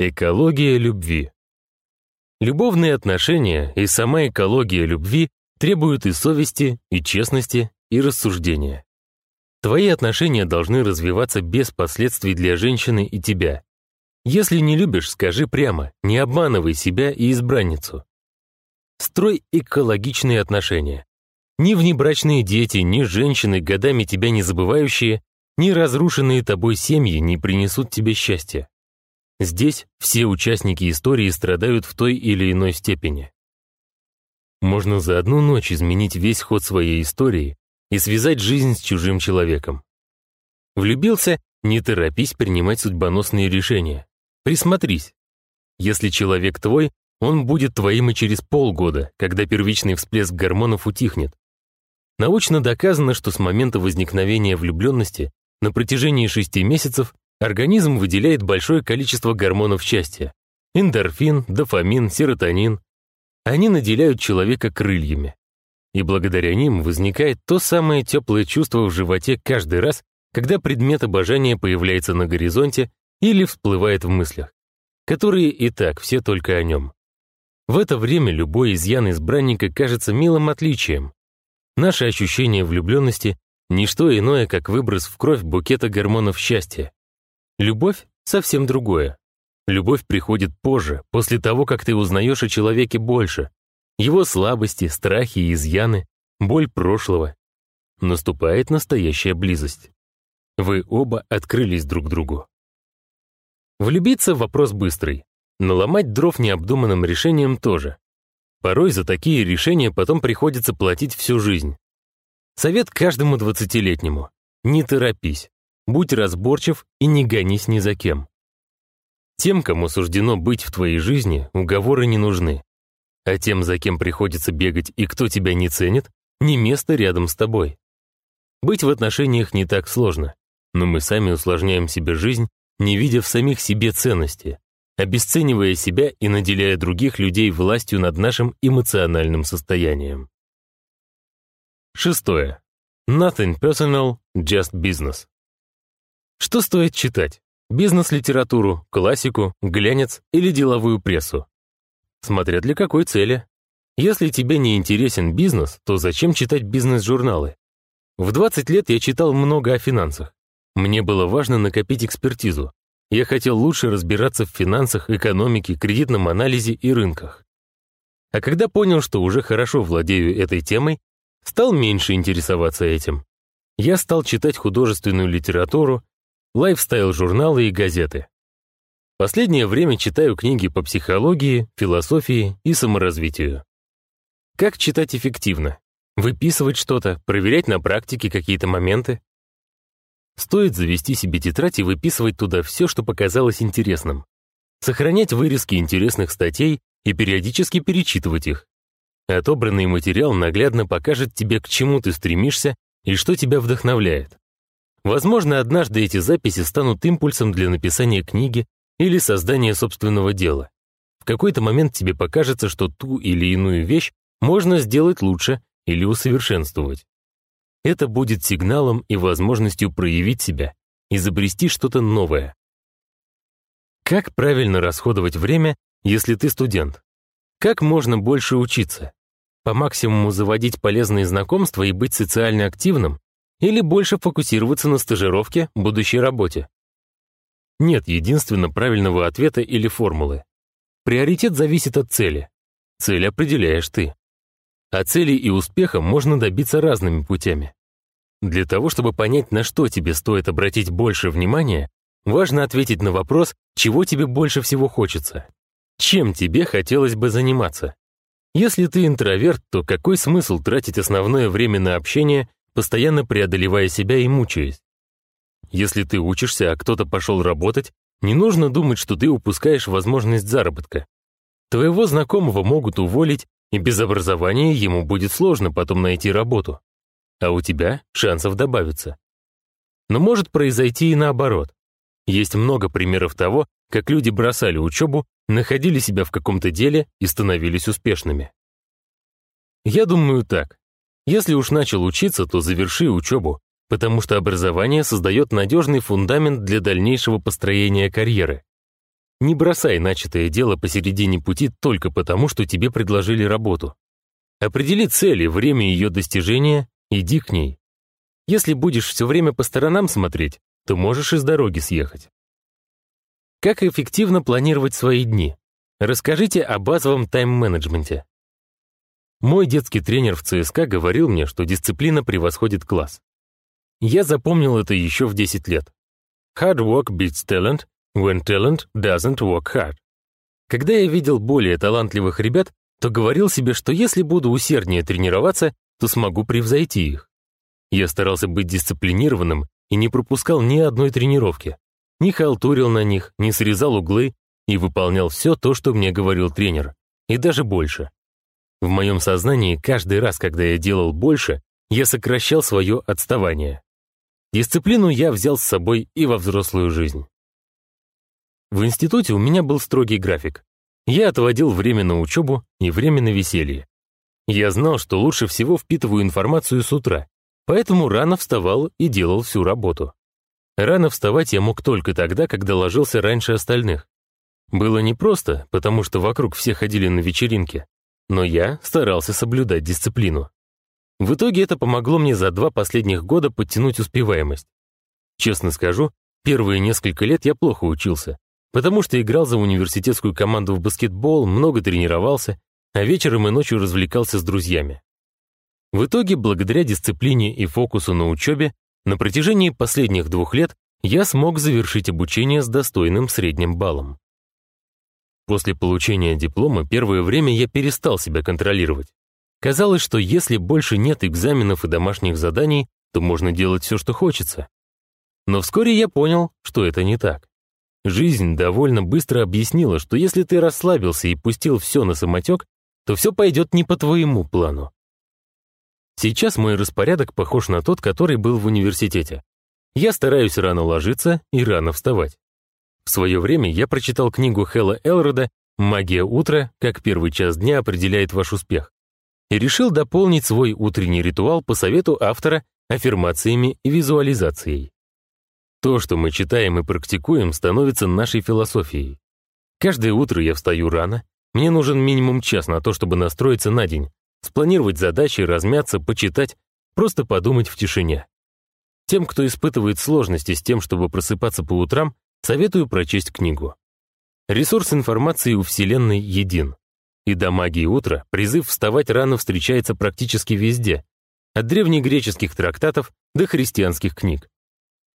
Экология любви. Любовные отношения и сама экология любви требуют и совести, и честности, и рассуждения. Твои отношения должны развиваться без последствий для женщины и тебя. Если не любишь, скажи прямо, не обманывай себя и избранницу. Строй экологичные отношения. Ни внебрачные дети, ни женщины, годами тебя не забывающие, ни разрушенные тобой семьи не принесут тебе счастья. Здесь все участники истории страдают в той или иной степени. Можно за одну ночь изменить весь ход своей истории и связать жизнь с чужим человеком. Влюбился, не торопись принимать судьбоносные решения. Присмотрись. Если человек твой, он будет твоим и через полгода, когда первичный всплеск гормонов утихнет. Научно доказано, что с момента возникновения влюбленности на протяжении шести месяцев Организм выделяет большое количество гормонов счастья. Эндорфин, дофамин, серотонин. Они наделяют человека крыльями. И благодаря ним возникает то самое теплое чувство в животе каждый раз, когда предмет обожания появляется на горизонте или всплывает в мыслях, которые и так все только о нем. В это время любой изъян избранника кажется милым отличием. Наше ощущение влюбленности — ничто иное, как выброс в кровь букета гормонов счастья. Любовь — совсем другое. Любовь приходит позже, после того, как ты узнаешь о человеке больше. Его слабости, страхи и изъяны, боль прошлого. Наступает настоящая близость. Вы оба открылись друг другу. Влюбиться — вопрос быстрый. Но ломать дров необдуманным решением тоже. Порой за такие решения потом приходится платить всю жизнь. Совет каждому двадцатилетнему. Не торопись. Будь разборчив и не гонись ни за кем. Тем, кому суждено быть в твоей жизни, уговоры не нужны. А тем, за кем приходится бегать и кто тебя не ценит, не место рядом с тобой. Быть в отношениях не так сложно, но мы сами усложняем себе жизнь, не видя в самих себе ценности, обесценивая себя и наделяя других людей властью над нашим эмоциональным состоянием. Шестое. Nothing personal, just business. Что стоит читать? Бизнес-литературу, классику, глянец или деловую прессу? Смотря для какой цели. Если тебе не интересен бизнес, то зачем читать бизнес-журналы? В 20 лет я читал много о финансах. Мне было важно накопить экспертизу. Я хотел лучше разбираться в финансах, экономике, кредитном анализе и рынках. А когда понял, что уже хорошо владею этой темой, стал меньше интересоваться этим. Я стал читать художественную литературу, лайфстайл-журналы и газеты. Последнее время читаю книги по психологии, философии и саморазвитию. Как читать эффективно? Выписывать что-то, проверять на практике какие-то моменты? Стоит завести себе тетрадь и выписывать туда все, что показалось интересным. Сохранять вырезки интересных статей и периодически перечитывать их. Отобранный материал наглядно покажет тебе, к чему ты стремишься и что тебя вдохновляет. Возможно, однажды эти записи станут импульсом для написания книги или создания собственного дела. В какой-то момент тебе покажется, что ту или иную вещь можно сделать лучше или усовершенствовать. Это будет сигналом и возможностью проявить себя, изобрести что-то новое. Как правильно расходовать время, если ты студент? Как можно больше учиться? По максимуму заводить полезные знакомства и быть социально активным или больше фокусироваться на стажировке, будущей работе? Нет единственно правильного ответа или формулы. Приоритет зависит от цели. Цель определяешь ты. А цели и успеха можно добиться разными путями. Для того, чтобы понять, на что тебе стоит обратить больше внимания, важно ответить на вопрос, чего тебе больше всего хочется. Чем тебе хотелось бы заниматься? Если ты интроверт, то какой смысл тратить основное время на общение постоянно преодолевая себя и мучаясь. Если ты учишься, а кто-то пошел работать, не нужно думать, что ты упускаешь возможность заработка. Твоего знакомого могут уволить, и без образования ему будет сложно потом найти работу. А у тебя шансов добавится. Но может произойти и наоборот. Есть много примеров того, как люди бросали учебу, находили себя в каком-то деле и становились успешными. Я думаю так. Если уж начал учиться, то заверши учебу, потому что образование создает надежный фундамент для дальнейшего построения карьеры. Не бросай начатое дело посередине пути только потому, что тебе предложили работу. Определи цели, время ее достижения, иди к ней. Если будешь все время по сторонам смотреть, то можешь из дороги съехать. Как эффективно планировать свои дни? Расскажите о базовом тайм-менеджменте. Мой детский тренер в ЦСКА говорил мне, что дисциплина превосходит класс. Я запомнил это еще в 10 лет. Hard work beats talent when talent doesn't work hard. Когда я видел более талантливых ребят, то говорил себе, что если буду усерднее тренироваться, то смогу превзойти их. Я старался быть дисциплинированным и не пропускал ни одной тренировки. Не халтурил на них, не срезал углы и выполнял все то, что мне говорил тренер, и даже больше. В моем сознании каждый раз, когда я делал больше, я сокращал свое отставание. Дисциплину я взял с собой и во взрослую жизнь. В институте у меня был строгий график. Я отводил время на учебу и время на веселье. Я знал, что лучше всего впитываю информацию с утра, поэтому рано вставал и делал всю работу. Рано вставать я мог только тогда, когда ложился раньше остальных. Было непросто, потому что вокруг все ходили на вечеринки, но я старался соблюдать дисциплину. В итоге это помогло мне за два последних года подтянуть успеваемость. Честно скажу, первые несколько лет я плохо учился, потому что играл за университетскую команду в баскетбол, много тренировался, а вечером и ночью развлекался с друзьями. В итоге, благодаря дисциплине и фокусу на учебе, на протяжении последних двух лет я смог завершить обучение с достойным средним баллом. После получения диплома первое время я перестал себя контролировать. Казалось, что если больше нет экзаменов и домашних заданий, то можно делать все, что хочется. Но вскоре я понял, что это не так. Жизнь довольно быстро объяснила, что если ты расслабился и пустил все на самотек, то все пойдет не по твоему плану. Сейчас мой распорядок похож на тот, который был в университете. Я стараюсь рано ложиться и рано вставать. В свое время я прочитал книгу Хэлла Элрода «Магия утра. Как первый час дня определяет ваш успех» и решил дополнить свой утренний ритуал по совету автора аффирмациями и визуализацией. То, что мы читаем и практикуем, становится нашей философией. Каждое утро я встаю рано, мне нужен минимум час на то, чтобы настроиться на день, спланировать задачи, размяться, почитать, просто подумать в тишине. Тем, кто испытывает сложности с тем, чтобы просыпаться по утрам, советую прочесть книгу. Ресурс информации у Вселенной един. И до магии утра призыв вставать рано встречается практически везде, от древнегреческих трактатов до христианских книг.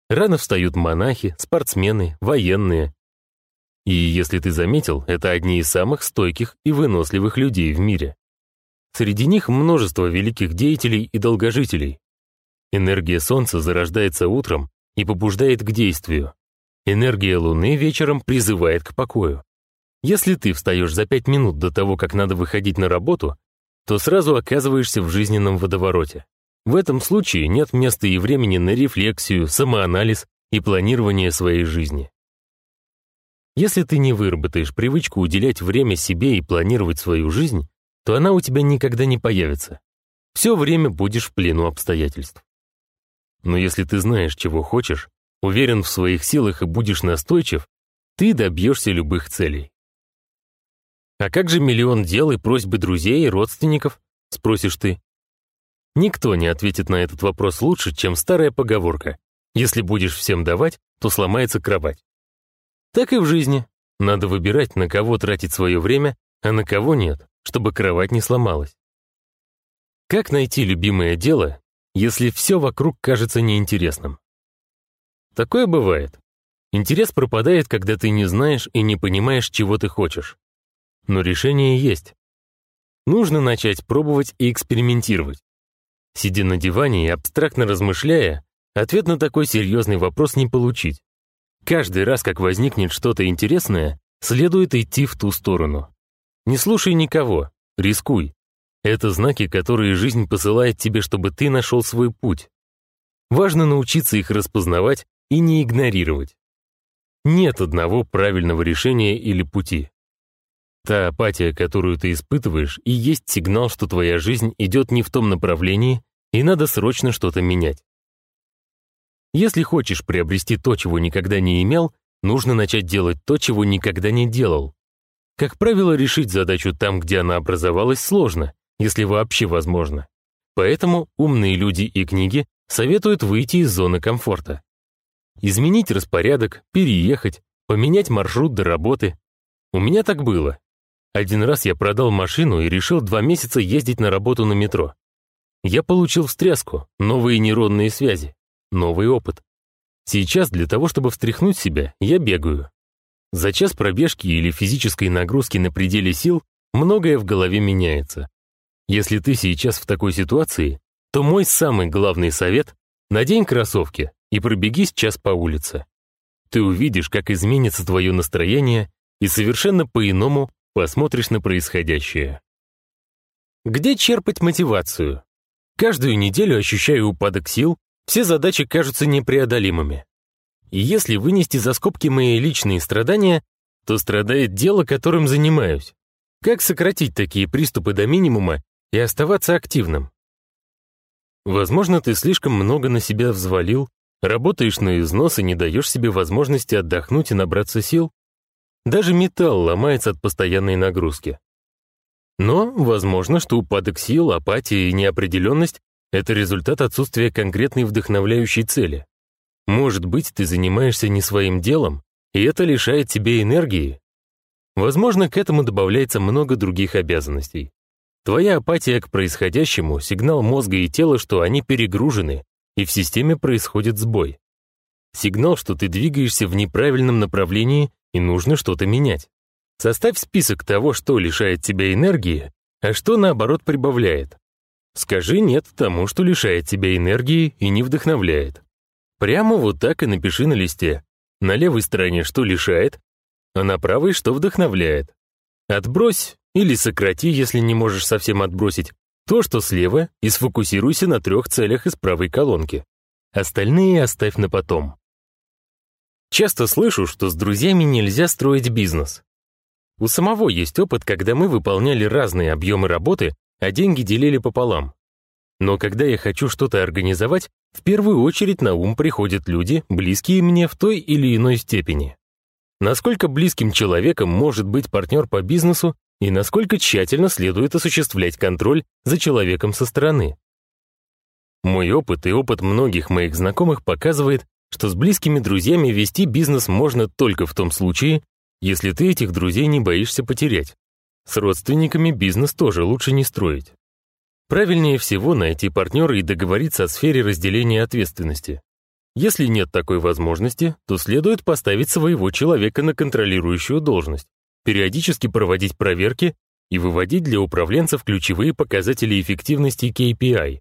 Рано встают монахи, спортсмены, военные. И если ты заметил, это одни из самых стойких и выносливых людей в мире. Среди них множество великих деятелей и долгожителей. Энергия Солнца зарождается утром и побуждает к действию. Энергия Луны вечером призывает к покою. Если ты встаешь за пять минут до того, как надо выходить на работу, то сразу оказываешься в жизненном водовороте. В этом случае нет места и времени на рефлексию, самоанализ и планирование своей жизни. Если ты не выработаешь привычку уделять время себе и планировать свою жизнь, то она у тебя никогда не появится. Все время будешь в плену обстоятельств. Но если ты знаешь, чего хочешь, уверен в своих силах и будешь настойчив, ты добьешься любых целей. А как же миллион дел и просьбы друзей и родственников, спросишь ты? Никто не ответит на этот вопрос лучше, чем старая поговорка. Если будешь всем давать, то сломается кровать. Так и в жизни. Надо выбирать, на кого тратить свое время, а на кого нет чтобы кровать не сломалась. Как найти любимое дело, если все вокруг кажется неинтересным? Такое бывает. Интерес пропадает, когда ты не знаешь и не понимаешь, чего ты хочешь. Но решение есть. Нужно начать пробовать и экспериментировать. Сидя на диване и абстрактно размышляя, ответ на такой серьезный вопрос не получить. Каждый раз, как возникнет что-то интересное, следует идти в ту сторону. Не слушай никого, рискуй. Это знаки, которые жизнь посылает тебе, чтобы ты нашел свой путь. Важно научиться их распознавать и не игнорировать. Нет одного правильного решения или пути. Та апатия, которую ты испытываешь, и есть сигнал, что твоя жизнь идет не в том направлении, и надо срочно что-то менять. Если хочешь приобрести то, чего никогда не имел, нужно начать делать то, чего никогда не делал. Как правило, решить задачу там, где она образовалась, сложно, если вообще возможно. Поэтому умные люди и книги советуют выйти из зоны комфорта. Изменить распорядок, переехать, поменять маршрут до работы. У меня так было. Один раз я продал машину и решил два месяца ездить на работу на метро. Я получил встряску, новые нейронные связи, новый опыт. Сейчас для того, чтобы встряхнуть себя, я бегаю. За час пробежки или физической нагрузки на пределе сил многое в голове меняется. Если ты сейчас в такой ситуации, то мой самый главный совет — надень кроссовки и пробегись час по улице. Ты увидишь, как изменится твое настроение и совершенно по-иному посмотришь на происходящее. Где черпать мотивацию? Каждую неделю ощущаю упадок сил, все задачи кажутся непреодолимыми. И если вынести за скобки мои личные страдания, то страдает дело, которым занимаюсь. Как сократить такие приступы до минимума и оставаться активным? Возможно, ты слишком много на себя взвалил, работаешь на износ и не даешь себе возможности отдохнуть и набраться сил. Даже металл ломается от постоянной нагрузки. Но возможно, что упадок сил, апатия и неопределенность — это результат отсутствия конкретной вдохновляющей цели. Может быть, ты занимаешься не своим делом, и это лишает тебя энергии. Возможно, к этому добавляется много других обязанностей. Твоя апатия к происходящему — сигнал мозга и тела, что они перегружены, и в системе происходит сбой. Сигнал, что ты двигаешься в неправильном направлении и нужно что-то менять. Составь список того, что лишает тебя энергии, а что, наоборот, прибавляет. Скажи «нет» тому, что лишает тебя энергии и не вдохновляет. Прямо вот так и напиши на листе. На левой стороне что лишает, а на правой что вдохновляет. Отбрось или сократи, если не можешь совсем отбросить, то, что слева, и сфокусируйся на трех целях из правой колонки. Остальные оставь на потом. Часто слышу, что с друзьями нельзя строить бизнес. У самого есть опыт, когда мы выполняли разные объемы работы, а деньги делили пополам. Но когда я хочу что-то организовать, в первую очередь на ум приходят люди, близкие мне в той или иной степени. Насколько близким человеком может быть партнер по бизнесу и насколько тщательно следует осуществлять контроль за человеком со стороны. Мой опыт и опыт многих моих знакомых показывает, что с близкими друзьями вести бизнес можно только в том случае, если ты этих друзей не боишься потерять. С родственниками бизнес тоже лучше не строить. Правильнее всего найти партнера и договориться о сфере разделения ответственности. Если нет такой возможности, то следует поставить своего человека на контролирующую должность, периодически проводить проверки и выводить для управленцев ключевые показатели эффективности KPI.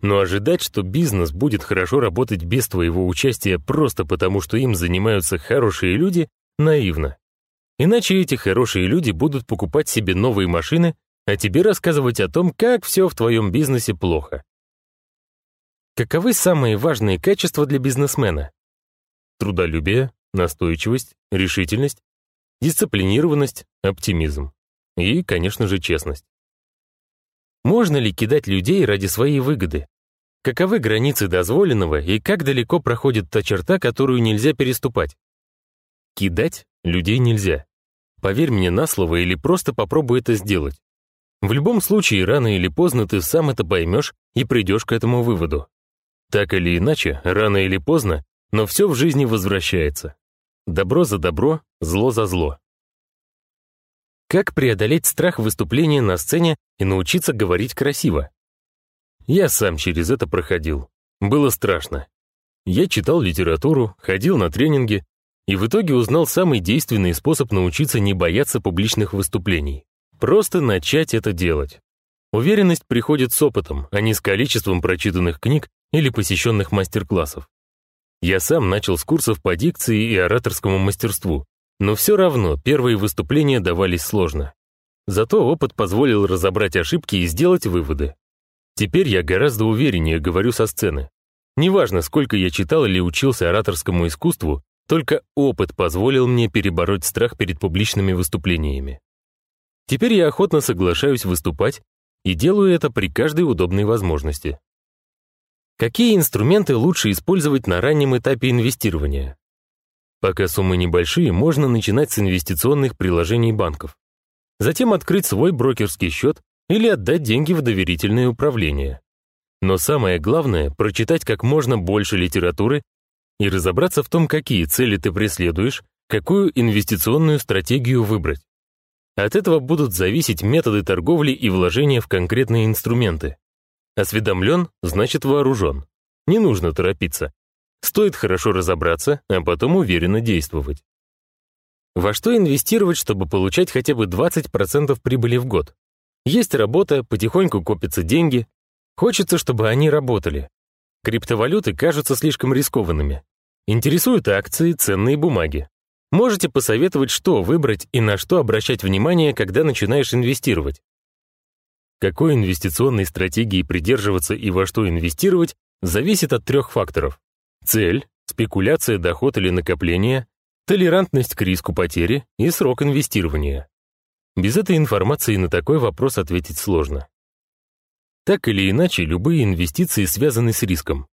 Но ожидать, что бизнес будет хорошо работать без твоего участия просто потому, что им занимаются хорошие люди, наивно. Иначе эти хорошие люди будут покупать себе новые машины, а тебе рассказывать о том, как все в твоем бизнесе плохо. Каковы самые важные качества для бизнесмена? Трудолюбие, настойчивость, решительность, дисциплинированность, оптимизм. И, конечно же, честность. Можно ли кидать людей ради своей выгоды? Каковы границы дозволенного и как далеко проходит та черта, которую нельзя переступать? Кидать людей нельзя. Поверь мне на слово или просто попробуй это сделать. В любом случае, рано или поздно ты сам это поймешь и придешь к этому выводу. Так или иначе, рано или поздно, но все в жизни возвращается. Добро за добро, зло за зло. Как преодолеть страх выступления на сцене и научиться говорить красиво? Я сам через это проходил. Было страшно. Я читал литературу, ходил на тренинги и в итоге узнал самый действенный способ научиться не бояться публичных выступлений. Просто начать это делать. Уверенность приходит с опытом, а не с количеством прочитанных книг или посещенных мастер-классов. Я сам начал с курсов по дикции и ораторскому мастерству, но все равно первые выступления давались сложно. Зато опыт позволил разобрать ошибки и сделать выводы. Теперь я гораздо увереннее говорю со сцены. Неважно, сколько я читал или учился ораторскому искусству, только опыт позволил мне перебороть страх перед публичными выступлениями. Теперь я охотно соглашаюсь выступать и делаю это при каждой удобной возможности. Какие инструменты лучше использовать на раннем этапе инвестирования? Пока суммы небольшие, можно начинать с инвестиционных приложений банков. Затем открыть свой брокерский счет или отдать деньги в доверительное управление. Но самое главное — прочитать как можно больше литературы и разобраться в том, какие цели ты преследуешь, какую инвестиционную стратегию выбрать. От этого будут зависеть методы торговли и вложения в конкретные инструменты. Осведомлен — значит вооружен. Не нужно торопиться. Стоит хорошо разобраться, а потом уверенно действовать. Во что инвестировать, чтобы получать хотя бы 20% прибыли в год? Есть работа, потихоньку копятся деньги. Хочется, чтобы они работали. Криптовалюты кажутся слишком рискованными. Интересуют акции, ценные бумаги. Можете посоветовать, что выбрать и на что обращать внимание, когда начинаешь инвестировать. Какой инвестиционной стратегии придерживаться и во что инвестировать, зависит от трех факторов. Цель, спекуляция, доход или накопление, толерантность к риску потери и срок инвестирования. Без этой информации на такой вопрос ответить сложно. Так или иначе, любые инвестиции связаны с риском.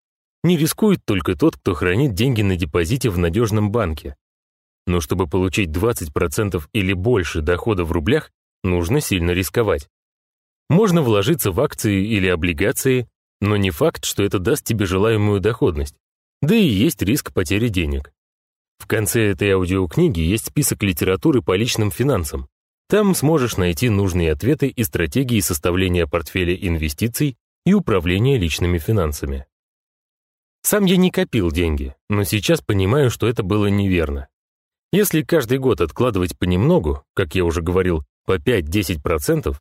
Не рискует только тот, кто хранит деньги на депозите в надежном банке. Но чтобы получить 20% или больше дохода в рублях, нужно сильно рисковать. Можно вложиться в акции или облигации, но не факт, что это даст тебе желаемую доходность. Да и есть риск потери денег. В конце этой аудиокниги есть список литературы по личным финансам. Там сможешь найти нужные ответы и стратегии составления портфеля инвестиций и управления личными финансами. Сам я не копил деньги, но сейчас понимаю, что это было неверно. Если каждый год откладывать понемногу, как я уже говорил, по 5-10%,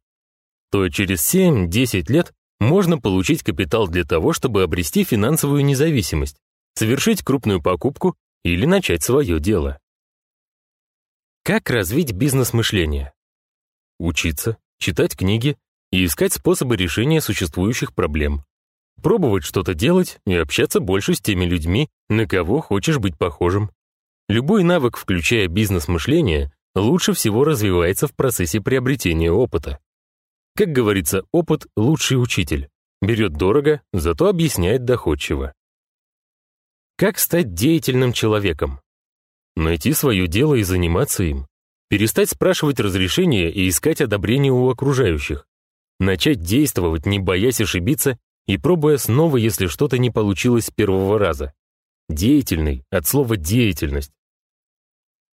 то через 7-10 лет можно получить капитал для того, чтобы обрести финансовую независимость, совершить крупную покупку или начать свое дело. Как развить бизнес-мышление? учиться, читать книги и искать способы решения существующих проблем. Пробовать что-то делать и общаться больше с теми людьми, на кого хочешь быть похожим. Любой навык, включая бизнес-мышление, лучше всего развивается в процессе приобретения опыта. Как говорится, опыт — лучший учитель. Берет дорого, зато объясняет доходчиво. Как стать деятельным человеком? Найти свое дело и заниматься им. Перестать спрашивать разрешения и искать одобрение у окружающих. Начать действовать, не боясь ошибиться и пробуя снова, если что-то не получилось с первого раза. Деятельный от слова «деятельность».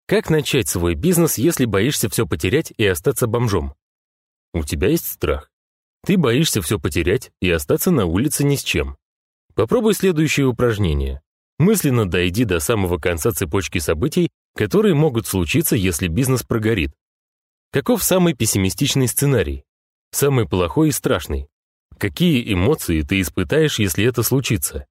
Как начать свой бизнес, если боишься все потерять и остаться бомжом? У тебя есть страх. Ты боишься все потерять и остаться на улице ни с чем. Попробуй следующее упражнение. Мысленно дойди до самого конца цепочки событий которые могут случиться, если бизнес прогорит. Каков самый пессимистичный сценарий? Самый плохой и страшный? Какие эмоции ты испытаешь, если это случится?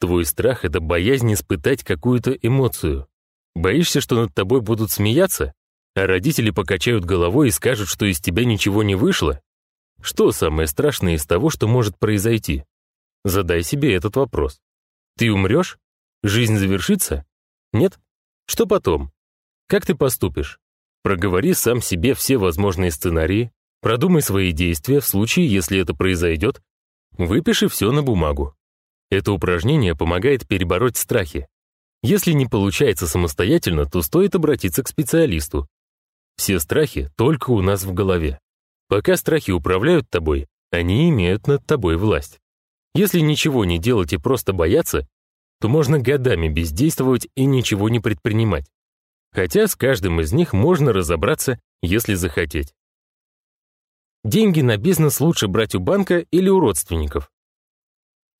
Твой страх — это боязнь испытать какую-то эмоцию. Боишься, что над тобой будут смеяться? А родители покачают головой и скажут, что из тебя ничего не вышло? Что самое страшное из того, что может произойти? Задай себе этот вопрос. Ты умрешь? Жизнь завершится? Нет? Что потом? Как ты поступишь? Проговори сам себе все возможные сценарии, продумай свои действия в случае, если это произойдет, выпиши все на бумагу. Это упражнение помогает перебороть страхи. Если не получается самостоятельно, то стоит обратиться к специалисту. Все страхи только у нас в голове. Пока страхи управляют тобой, они имеют над тобой власть. Если ничего не делать и просто бояться, то можно годами бездействовать и ничего не предпринимать. Хотя с каждым из них можно разобраться, если захотеть. Деньги на бизнес лучше брать у банка или у родственников.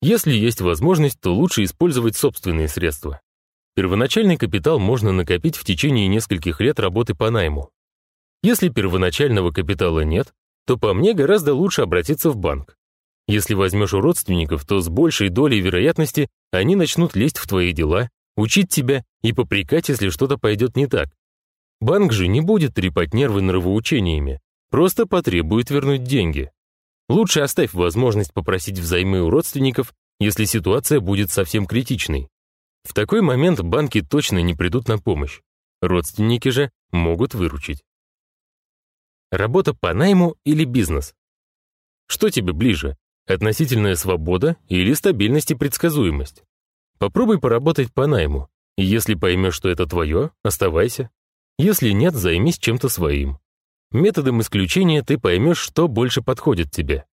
Если есть возможность, то лучше использовать собственные средства. Первоначальный капитал можно накопить в течение нескольких лет работы по найму. Если первоначального капитала нет, то по мне гораздо лучше обратиться в банк. Если возьмешь у родственников, то с большей долей вероятности они начнут лезть в твои дела, учить тебя и попрекать, если что-то пойдет не так. Банк же не будет трепать нервы нравоучениями, просто потребует вернуть деньги. Лучше оставь возможность попросить взаймы у родственников, если ситуация будет совсем критичной. В такой момент банки точно не придут на помощь. Родственники же могут выручить. Работа по найму или бизнес? Что тебе ближе, Относительная свобода или стабильность и предсказуемость. Попробуй поработать по найму. Если поймешь, что это твое, оставайся. Если нет, займись чем-то своим. Методом исключения ты поймешь, что больше подходит тебе.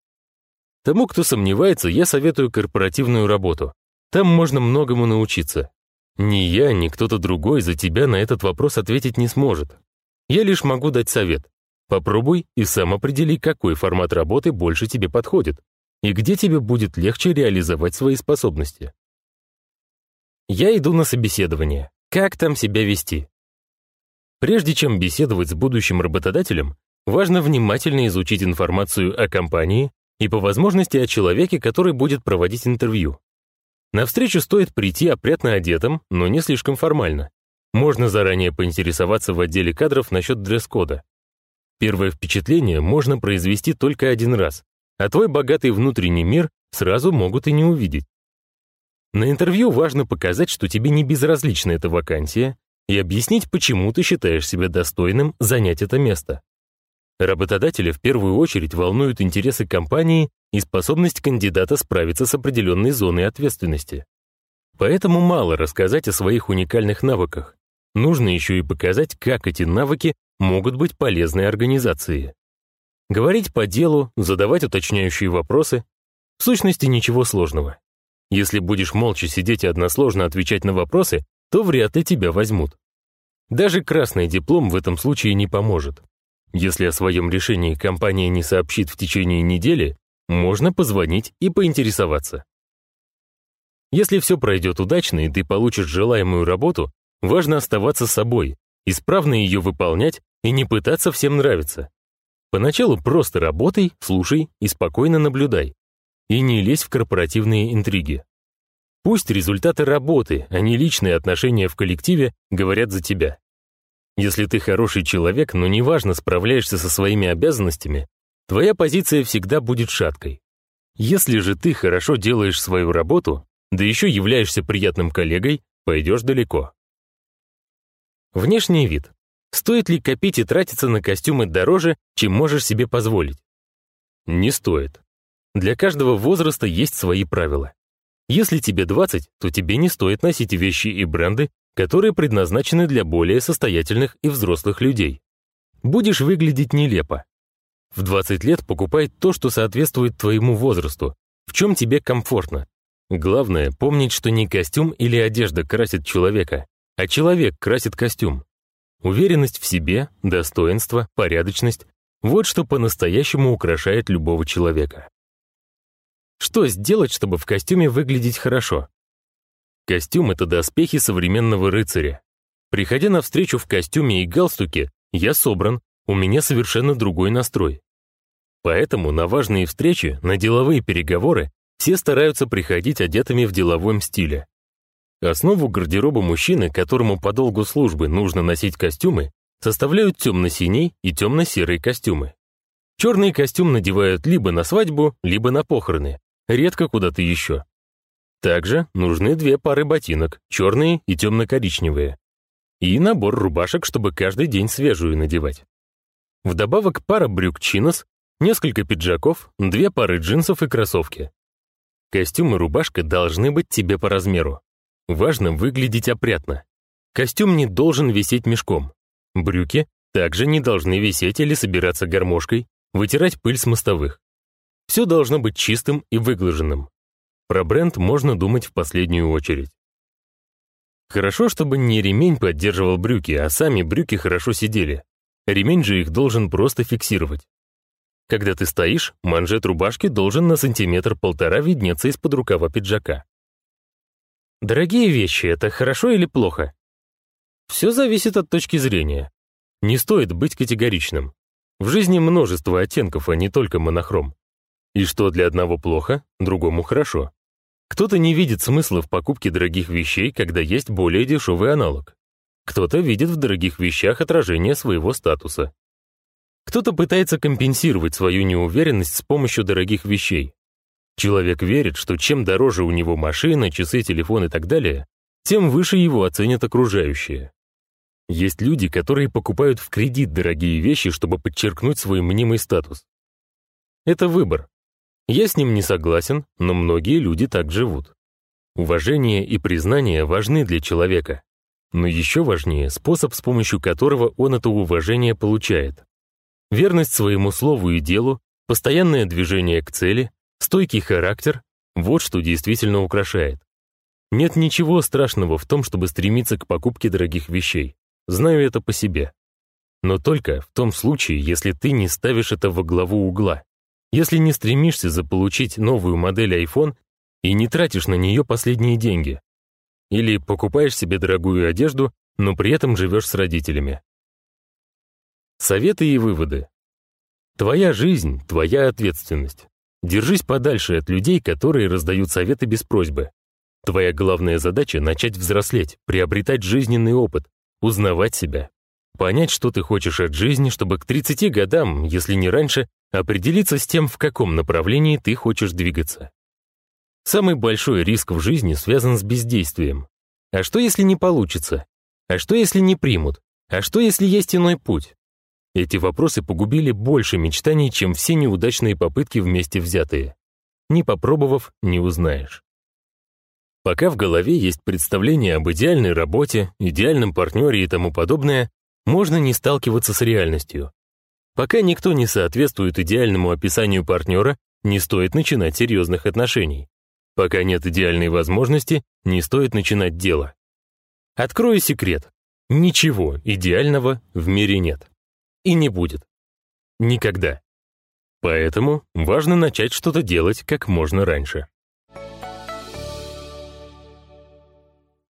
Тому, кто сомневается, я советую корпоративную работу. Там можно многому научиться. Ни я, ни кто-то другой за тебя на этот вопрос ответить не сможет. Я лишь могу дать совет. Попробуй и сам определи, какой формат работы больше тебе подходит и где тебе будет легче реализовать свои способности. Я иду на собеседование. Как там себя вести? Прежде чем беседовать с будущим работодателем, важно внимательно изучить информацию о компании и по возможности о человеке, который будет проводить интервью. На встречу стоит прийти опрятно одетым, но не слишком формально. Можно заранее поинтересоваться в отделе кадров насчет дресс-кода. Первое впечатление можно произвести только один раз, а твой богатый внутренний мир сразу могут и не увидеть. На интервью важно показать, что тебе не безразлична эта вакансия, и объяснить, почему ты считаешь себя достойным занять это место. Работодателя в первую очередь волнуют интересы компании и способность кандидата справиться с определенной зоной ответственности. Поэтому мало рассказать о своих уникальных навыках. Нужно еще и показать, как эти навыки могут быть полезны организации. Говорить по делу, задавать уточняющие вопросы. В сущности, ничего сложного. Если будешь молча сидеть и односложно отвечать на вопросы, то вряд ли тебя возьмут. Даже красный диплом в этом случае не поможет. Если о своем решении компания не сообщит в течение недели, можно позвонить и поинтересоваться. Если все пройдет удачно и ты получишь желаемую работу, важно оставаться собой, исправно ее выполнять и не пытаться всем нравиться. Поначалу просто работай, слушай и спокойно наблюдай. И не лезь в корпоративные интриги. Пусть результаты работы, а не личные отношения в коллективе говорят за тебя. Если ты хороший человек, но неважно, справляешься со своими обязанностями, твоя позиция всегда будет шаткой. Если же ты хорошо делаешь свою работу, да еще являешься приятным коллегой, пойдешь далеко. Внешний вид. Стоит ли копить и тратиться на костюмы дороже, чем можешь себе позволить? Не стоит. Для каждого возраста есть свои правила. Если тебе 20, то тебе не стоит носить вещи и бренды, которые предназначены для более состоятельных и взрослых людей. Будешь выглядеть нелепо. В 20 лет покупай то, что соответствует твоему возрасту, в чем тебе комфортно. Главное, помнить, что не костюм или одежда красит человека, а человек красит костюм. Уверенность в себе, достоинство, порядочность – вот что по-настоящему украшает любого человека. Что сделать, чтобы в костюме выглядеть хорошо? Костюм — это доспехи современного рыцаря. Приходя на встречу в костюме и галстуке, я собран, у меня совершенно другой настрой. Поэтому на важные встречи, на деловые переговоры все стараются приходить одетыми в деловом стиле. Основу гардероба мужчины, которому по долгу службы нужно носить костюмы, составляют темно-синий и темно-серые костюмы. Черный костюм надевают либо на свадьбу, либо на похороны, редко куда-то еще. Также нужны две пары ботинок, черные и темно-коричневые. И набор рубашек, чтобы каждый день свежую надевать. Вдобавок пара брюк чинос, несколько пиджаков, две пары джинсов и кроссовки. Костюм и рубашка должны быть тебе по размеру. Важно выглядеть опрятно. Костюм не должен висеть мешком. Брюки также не должны висеть или собираться гармошкой, вытирать пыль с мостовых. Все должно быть чистым и выглаженным. Про бренд можно думать в последнюю очередь. Хорошо, чтобы не ремень поддерживал брюки, а сами брюки хорошо сидели. Ремень же их должен просто фиксировать. Когда ты стоишь, манжет рубашки должен на сантиметр-полтора виднеться из-под рукава пиджака. Дорогие вещи — это хорошо или плохо? Все зависит от точки зрения. Не стоит быть категоричным. В жизни множество оттенков, а не только монохром. И что для одного плохо, другому хорошо. Кто-то не видит смысла в покупке дорогих вещей, когда есть более дешевый аналог. Кто-то видит в дорогих вещах отражение своего статуса. Кто-то пытается компенсировать свою неуверенность с помощью дорогих вещей. Человек верит, что чем дороже у него машина, часы, телефон и так далее, тем выше его оценят окружающие. Есть люди, которые покупают в кредит дорогие вещи, чтобы подчеркнуть свой мнимый статус. Это выбор, я с ним не согласен, но многие люди так живут. Уважение и признание важны для человека. Но еще важнее способ, с помощью которого он это уважение получает. Верность своему слову и делу, постоянное движение к цели, стойкий характер – вот что действительно украшает. Нет ничего страшного в том, чтобы стремиться к покупке дорогих вещей. Знаю это по себе. Но только в том случае, если ты не ставишь это во главу угла. Если не стремишься заполучить новую модель iPhone и не тратишь на нее последние деньги. Или покупаешь себе дорогую одежду, но при этом живешь с родителями. Советы и выводы. Твоя жизнь — твоя ответственность. Держись подальше от людей, которые раздают советы без просьбы. Твоя главная задача — начать взрослеть, приобретать жизненный опыт, узнавать себя, понять, что ты хочешь от жизни, чтобы к 30 годам, если не раньше, определиться с тем, в каком направлении ты хочешь двигаться. Самый большой риск в жизни связан с бездействием. А что, если не получится? А что, если не примут? А что, если есть иной путь? Эти вопросы погубили больше мечтаний, чем все неудачные попытки вместе взятые. Не попробовав, не узнаешь. Пока в голове есть представление об идеальной работе, идеальном партнере и тому подобное, можно не сталкиваться с реальностью. Пока никто не соответствует идеальному описанию партнера, не стоит начинать серьезных отношений. Пока нет идеальной возможности, не стоит начинать дело. Открою секрет. Ничего идеального в мире нет. И не будет. Никогда. Поэтому важно начать что-то делать как можно раньше.